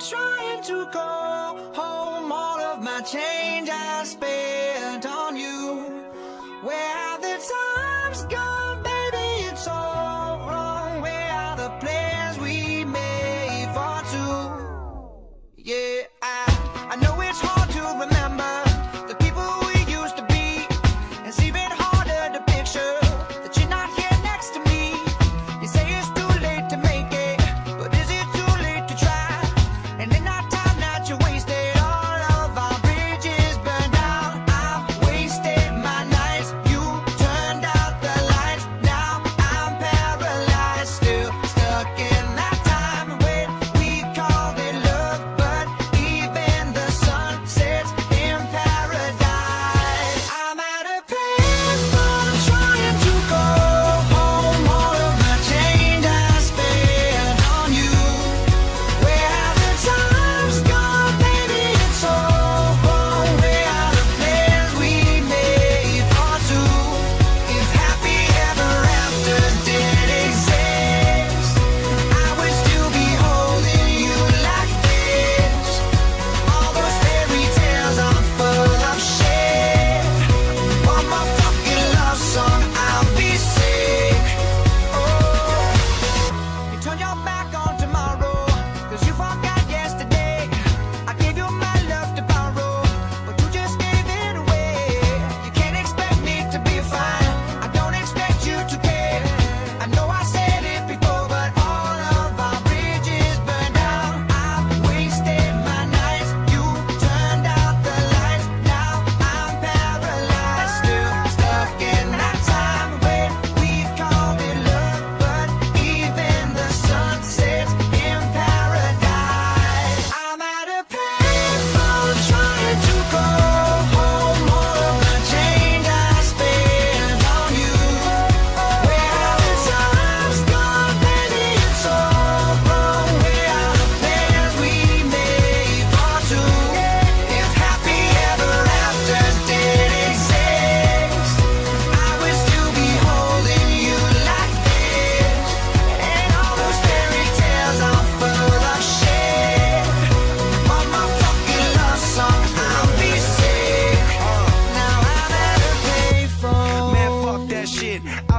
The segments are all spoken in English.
trying to go home. All of my change I spent.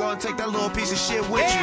gonna take that little piece of shit with you.